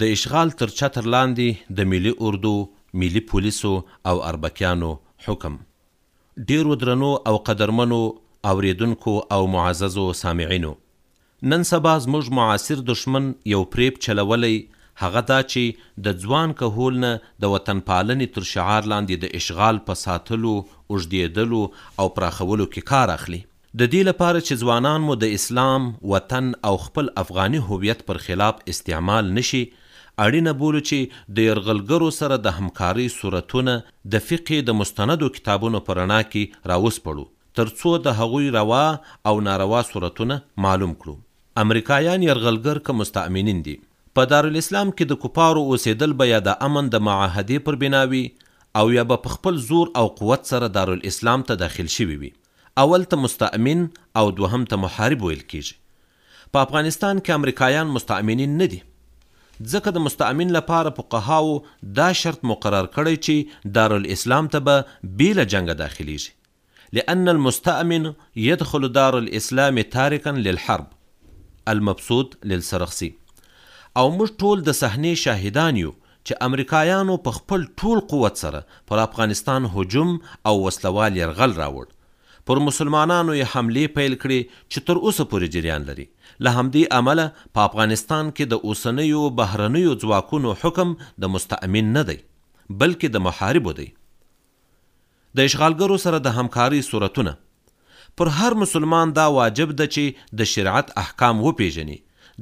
د اشغال تر چتر لاندې د ملي اردو، ملي پولیسو او اربکیانو حکم. ډېرو درنو او قدرمنو اورېدونکو او معززو سامعینو! نن سبا زموږ معاصر دښمن یو پرېب چلولی، هغه دا چې د ځوان کهول نه د وطنپالنې تر شعار لاندې د اشغال په ساتلو، اوږدېدلو او پراخولو کې کار اخلي. د دې لپاره چې ځوانان مو د اسلام، وطن او خپل افغاني هویت پر خلاف استعمال نه شي، اړینه بولو چې د یرغلګرو سره د همکارۍ صورتونه د فقې د مستندو کتابونو په رڼا کې راوسپړو، تر څو د هغوی روا او ناروا صورتونه معلوم کړو. امریکایان یرغلګر که مستأمنین دي؟ په دارالاسلام کې د کفارو اوسېدل به یا د امن د معاهدې پر بنا وي او یا به په خپل زور او قوت سره دارالاسلام ته داخل شوي وي. اول ته مستأمین او دوهم ته محارب ویل کیږي. په افغانستان کې امریکایان مستأمنین نه دي. ځکه د مستأمین لپاره فقهاوو دا شرط مقرر کړی چې دارالاسلام ته به بې له جنګه داخلیږي. لأن المستأمن یدخل دار الاسلام تارکا للحرب، المبسوط للسرخسي، او موږ ټول د صحنې شاهدان یو چې امریکایانو په خپل ټول قوت سره پر افغانستان هجوم او وسله وال یرغل راوړ، پر مسلمانانو یې حملې پیل کړې چې تر اوسه پورې جریان لري، له همدې امله په افغانستان کې د اوسنیو بهرنیو ځواکونو حکم د مستأمین نه دی، بلکې د محاربو دی. د اشغالګرو سره د همکارۍ صورتونه، پر هر مسلمان دا واجب ده چې د شریعت احکام وپېژني،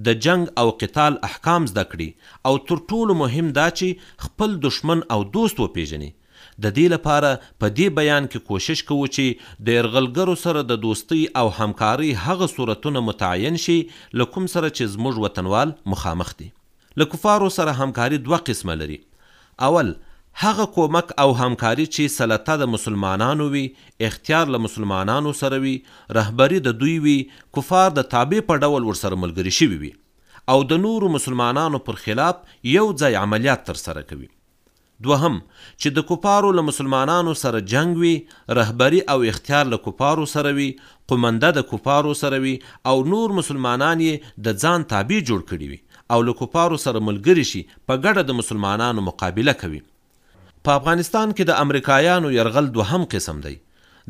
د جنګ او قتال احکام زده کړي او تر ټولو مهم دا چې خپل دښمن او دوست وپېژني. د دې لپاره په دې بیان کې کوشش کوو چې د یرغلګرو سره د دوستۍ او همکارۍ هغه صورتونه متعین شي له کوم سره چې زموږ وطنوال مخامخ دي. له کفارو سره همکاري دوه قسمه لري، اول، هغه کومک او همکاري چي سلطه د مسلمانانو وي، اختيار له مسلمانانو سره وي، رهبري د دوی وي، کفار د تابع په ډول ورسره ملګري شوي وي او د نورو مسلمانانو پر خلاف يو ځای عمليات ترسره کوي. دوهم، چې د کفارو له مسلمانانو سره جنګ وي، رهبري او اختیار له کفارو سره وي، قومنده د کفارو سره وي او نور مسلمانان یې د ځان تابع جوړ کړي وي او له کفارو سره ملګري شي، په ګډه د مسلمانانو مقابله کوي. په افغانستان کې د امریکایانو یرغل دوهم قسم دی،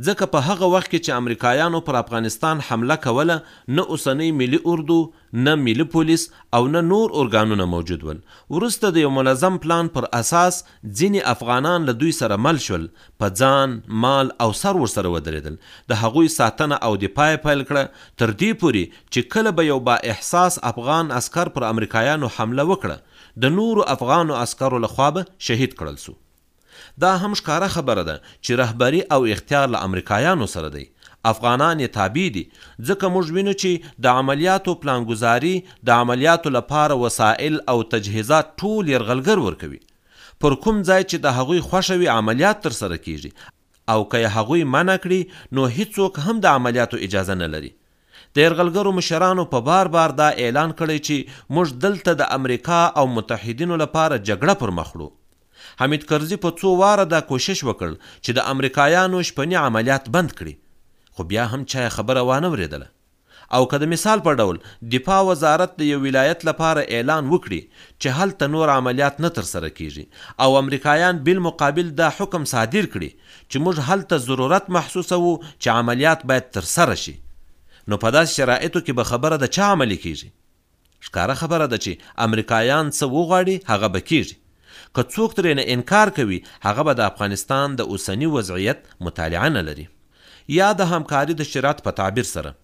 ځکه په هغه وخت کې چې امریکایانو پر افغانستان حمله کوله نه اوسنۍ ملي اردو، نه ملي پولیس او نه نور ارګانونه موجود ول. وروسته د یو منظم پلان پر اساس ځیني افغانان له دوی سره مل شول، په ځان، مال او سر ورسره ودرېدل، د هغوی ساتنه او دفاع یې پیل کړه، تر دې پورې چې کله به یو با احساس افغان عسکر پر امریکایانو حمله وکړه، د نورو افغانو عسکرو له خوا به شهید کړل شو. دا هم ښکاره خبره ده چې رهبري او اختیار له امریکایانو سره دی، افغانان یې تابع دي، ځکه موږ وینو چې د عملیاتو پلانګذاري، د عملیاتو لپاره وسایل او تجهیزات ټول یرغلګر ورکوي، پر کوم ځای چې د هغوی خوښه وي عملیات ترسره کېږي او که یې هغوی منع کړي نو هیڅوک هم د عملیاتو اجازه نه لري. د یرغلګرو مشرانو په بار بار دا اعلان کړی چې موږ دلته د امریکا او متحدینو لپاره جګړه پر مخ وړو. حمید کرزي په څو واره دا کوشش وکړ چې د امریکایانو شپني عملیات بند کړي خو بیا هم چا یې خبره وانه وریدله. او که د مثال په ډول دفاع وزارت د یو ولایت لپاره اعلان وکړي چې هلته نور عملیات نه ترسره کیږي او امریکایان بالمقابل دا حکم صادر کړي چې موږ هلته ضرورت محسوسوو چې عملیات باید ترسره شي نو په داسې شرایطو کې به خبره د چا عملي کیږي؟ ښکاره خبره ده چې امریکایان څه وغواړي هغه به کیږي. که څوک ترینه انکار کوي هغه به د افغانستان د اوسني وضعیت مطالعه نه لري. یا د همکاري د شریعت په تعبیر سره.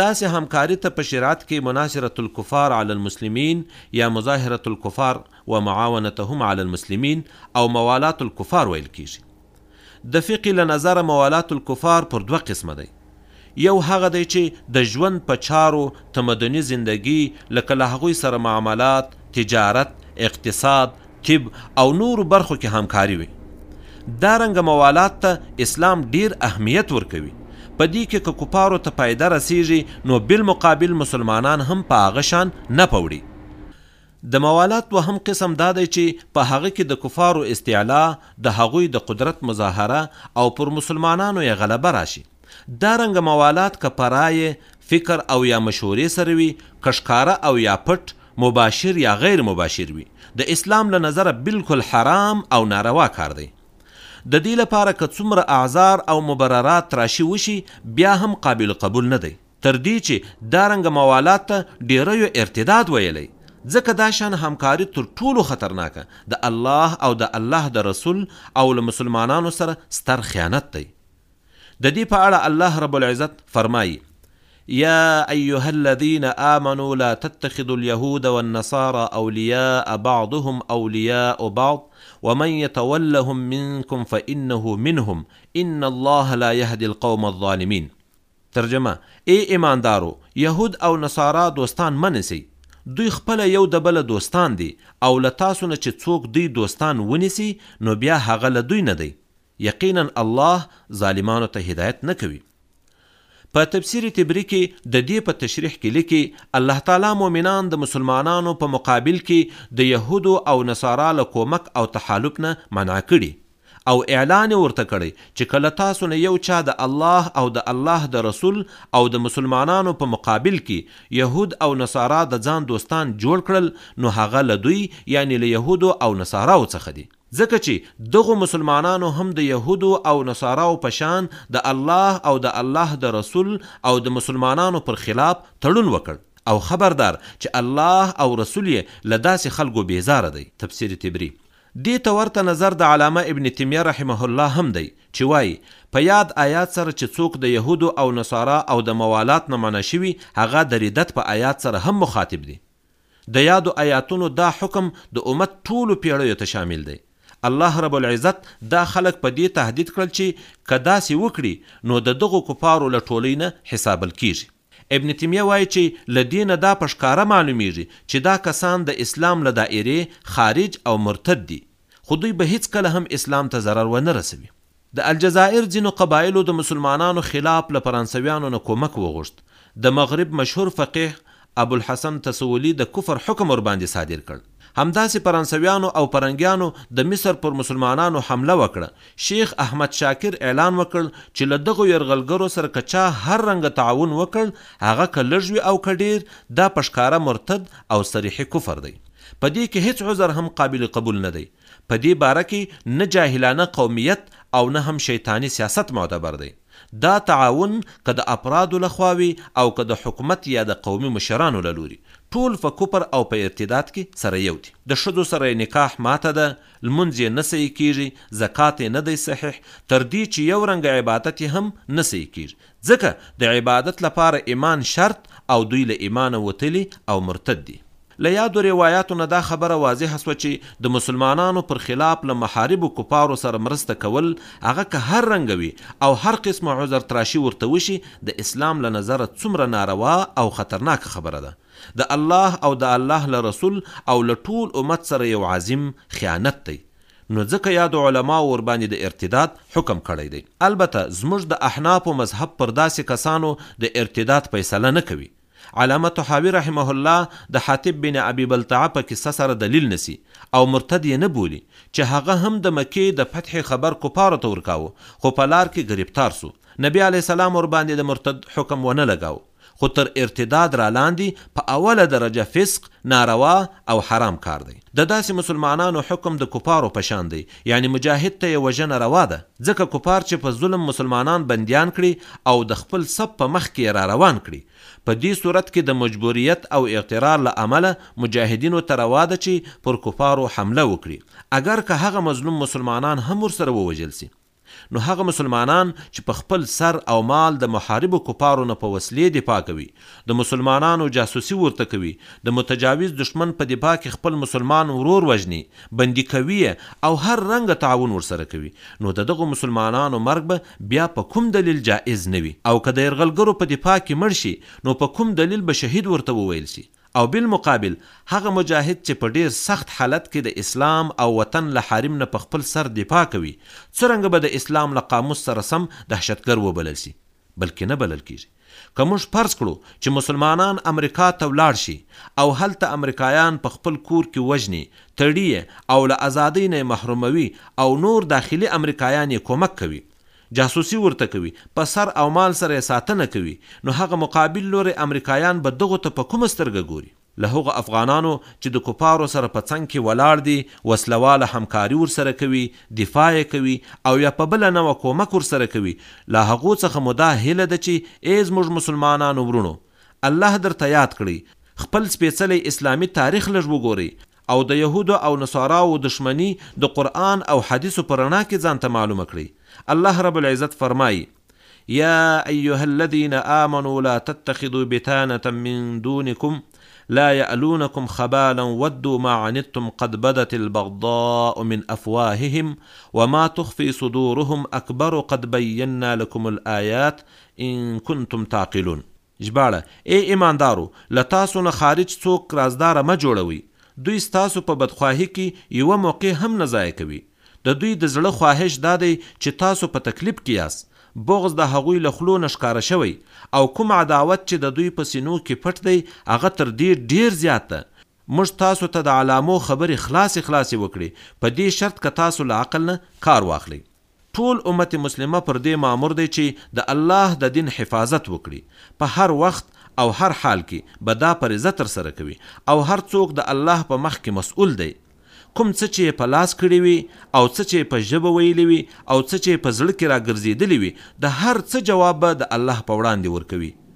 داسې همکاري ته په شریعت کې مناصرة الکفار علی المسلمین یا مظاهرة الکفار ومعاونتهم علی المسلمین او موالاة الکفار ویل کیږي. د فقې له نظره موالات الکفار پر دوه قسمه دی، یو هغه دی چې د ژوند په چارو، تمدني زندګي، لکه له هغوی سره معاملات، تجارت، اقتصاد، طب او نورو برخو کې همکاري وي. دا رنګه موالات ته اسلام ډېر اهمیت ورکوي، په دې کې که کفارو ته فایده رسېږي نو بالمقابل مسلمانان هم په هغه شان نفع وړي. د موالات دوهم قسم دا دی چې په هغه کې د کفارو استعلا، د هغوی د قدرت مظاهره او پر مسلمانانو یې غلبه راشي. دا رنګه موالات که په رایې، فکر او یا مشورې سره وي، که ښکاره او یا پټ، مباشر یا غیر مباشر وي، د اسلام له نظره بالکل حرام او ناروا کار دی. د دې لپاره که څومره اعذار او مبررات تراشي وشي، بیا هم قابل قبول نه دی. تر دې چې دا رنګه موالات ته ډېریو ارتداد ویلی، ځکه دا شان همکاري تر ټولو خطرناکه د الله او د الله د رسول او له مسلمانانو سره ستر خیانت دی. د دې په اړه الله رب العزت فرمایي، یا ایها الذین آمنوا لا تتخذوا الیهود والنصاری اولیاء بعضهم اولیاء بعض ومن یتولهم منکم فانه منهم ان الله لا یهدی القوم الظالمین. ترجمه، ای ایماندارو! یهود او نصارا دوستان مه نیسئ، دوی خپله یو دبله دوستان دي او له تاسو نه چې څوک دوی دوستان ونیسي نو بیا هغه له دوی نه دی، یقینا الله ظالمانو ته هدایت نه کوي. په تفسیر طبري کې ددې په تشریح کې لیکي، الله تعالی مؤمنان د مسلمانانو په مقابل کې د یهودو او نصارا له کومک او تحالف نه منع کړي. او اعلان يې ورته کړی چې که له تاسو نه يو چا د الله او د الله د رسول او د مسلمانانو په مقابل کې يهود او نصارا د ځان دوستان جوړ کړل نو هغه له دوی يعنې له يهودو او نصاراو څخه دي، ځکه چې دغو مسلمانانو هم د يهودو او نصاراو په شان د الله او د الله د رسول او د مسلمانانو پر خلاف تړون وکړ او خبردار چې الله او رسول يې له داسې خلکو بېزاره دی. تفسیر طبري دې ته ورته نظر د علامه ابن تیمیه رحمه الله هم دی چې وايي، په یاد ایات سره چې څوک د یهودو او نصارا او د موالات نه منع شوي هغه د ردت په ایات سره هم مخاطب دي. د یادو ایاتونو دا حکم د امت ټولو پېړیو ته شامل دی. الله رب العزت دا خلک په دې تهدید کړل چې که داسې وکړي نو د دغو کفارو له ټولۍ نه حسابل کېږي. ابن تیمیه وايي چي له دې نه دا په ښکاره معلومیږي چي دا کسان د اسلام له دائرې خارج او مرتد دي خو دوی به هیڅکله هم اسلام ته ضرر و نه رسوي. د الجزائر ځینو قبائلو د مسلمانانو خلاف له فرانسویانو نه کومک وغوښت، د مغرب مشهور فقیه ابوالحسن تسولي د کفر حکم ورباندي صادر کړ، همداسې فرانسویانو او پرنګیانو د مصر پر مسلمانانو حمله وکړه، شیخ احمد شاکر اعلان وکړ چې له دغو یرغلګرو سره که چا هر رنګه تعاون وکړ، هغه که لږ وي او که ډېر، دا په ښکاره مرتد او صریح کفر دی. په دې کې هېڅ عذر هم قابل قبول نه دی. په دې باره کې نه جاهلانه قومیت او نه هم شیطاني سیاست معتبر دی. دا تعاون که د افرادو له خوا وي او که د حکومت یا د قومي مشرانو له لوري، ټول فه کفر او په ارتداد کې سره یو دي. د ښځو سره یې نکاح ماته ده، لمونځ یې نه صحیح کېږي، زکات یې نه دی صحیح، تر دې چې یو رنګ عبادت یې هم نه صحیح کېږي، ځکه د عبادت لپاره ایمان شرط او دوی له ایمانه وتلي او مرتد دي. له یادو روایاتو نه دا خبره واضحه شوه چې د مسلمانانو پر خلاف له محاربو کفارو سره مرسته کول هغه که هر رنګه وي او هر قسمه عذر تراشي ورته وشي د اسلام له نظره څومره ناروا او خطرناکه خبره ده د الله او د الله له رسول او له ټول امت سره یو عظیم خیانت دی نو ځکه یادو علماوو ورباندې د ارتداد حکم کړی دی البته زموږ د احنافو مذهب پر داسې کسانو د ارتداد فیصله نه کوي علامه طحاوي رحمه الله د حاطب بن ابي بلتعه په قصه سره دليل نسي او مرتد يې نه بولي چې هغه هم د مکې د فتحې خبر کفارو ته ورکاوه خو په لار کې ګرفتار سو نبي عليه السلام ورباندې د مرتد حکم ونه لګاوه خو تر ارتداد را لاندې په اوله درجه فسق، ناروا او حرام کار دی. د داسې مسلمانانو حکم د کفارو په شان دی یعنی مجاهد ته یې وژنه روا ده ځکه کفار چې په ظلم مسلمانان بندیان کړي او د خپل صف په مخ کې یې را روان کړي په دې صورت کې د مجبوریت او اغترار له امله مجاهدینو ته روا ده چې پر کفارو حمله وکړي اګر که هغه مظلوم مسلمانان هم ورسره ووژل شي نو هغه مسلمانان چې په خپل سر او مال د محاربو کفارو نه په وسلې دفاع کوي د مسلمانانو جاسوسي ورته کوي، د متجاوز دښمن په دفاع کې خپل مسلمان ورور وژني، بندي کوي یې او هر رنګه تعاون ورسره کوي، نو د دغو مسلمانانو مرګ به بیا په کوم دلیل جائز نه وي او که د یرغلګرو په دفاع کې مړ شي نو په کوم دلیل به شهید ورته وویل شي او بالمقابل هغه مجاهد چې په ډیر سخت حالت کې د اسلام او وطن له حریم نه په خپل سر دفاع کوي څرنګه به د اسلام له قاموس سره سم دهشتګر وبلل شي بلکې نه بلل کیږي. که موږ فرض کړو چې مسلمانان امریکا ته ولاړ شي او هلته امریکایان په خپل کور کې وژني، تړي یې او له ازادۍ نه یې محروموي او نور داخلي امریکایان یې کومک کوي، جاسوسي ورته کوي، په سر او مال سره یې ساتنه کوي، نو هغه مقابل لوری امریکایان به دغو ته په کومه سترګه ګوري؟ له هغو افغانانو چې د کفارو سره په څنګ کې ولاړ دي، وسله واله همکاري ورسره کوي، دفاع یې کوي او یا په بله نوعه کومک ورسره کوي، له هغو څخه مو دا هیله ده چې ای زموږ مسلمانانو وروڼو! الله درته یاد کړئ، خپل سپېڅلی اسلامي تاریخ لږ وګورئ او د یهودو او نصاراوو دښمني د قرآن او حدیثو په رڼا کې ځانته معلومه کړئ. الله رب العزت فرمایي. يا أيها الذين آمنوا لا تتخذوا بتانة من دونكم لا يألونكم خبالا ودوا ما عنتم قد بدت البغضاء من أفواههم وما تخفي صدورهم أكبر قد بينا لكم الآيات إن كنتم تعقلون ژباړه، اې ایماندارو! له تاسو نه خارج څوک رازداره مه جوړوئ، دوی ستاسو په بدخواهي کې یوه موقع هم نه ضایع کوي، د دوی د زړه خواهش دا دی چې تاسو په تکلیف کې یاست، بغض د هغوی له خولو نه ښکاره شوی او کوم عداوت چې د دوی په سینو کې پټ دی هغه تر دې ډېر زیات ده، موږ تاسو ته د علامو خبرې خلاصې خلاصې وکړې په دې شرط که تاسو له عقل نه کار واخلئ. ټول امت مسلمه پر دې مامور دی چې د الله د دین حفاظت وکړي، په هر وخت او هر حال کې به دا فریضه تر سره کوي او هر څوک د الله په مخ کې مسئول دی، کوم څه چې یې په لاس کړي وي او څه چې یې په ژبه ویلي وي او څه چې یې په زړه کې راګرځېدلي وي د هر څه جواب به د الله په وړاندې ورکوي.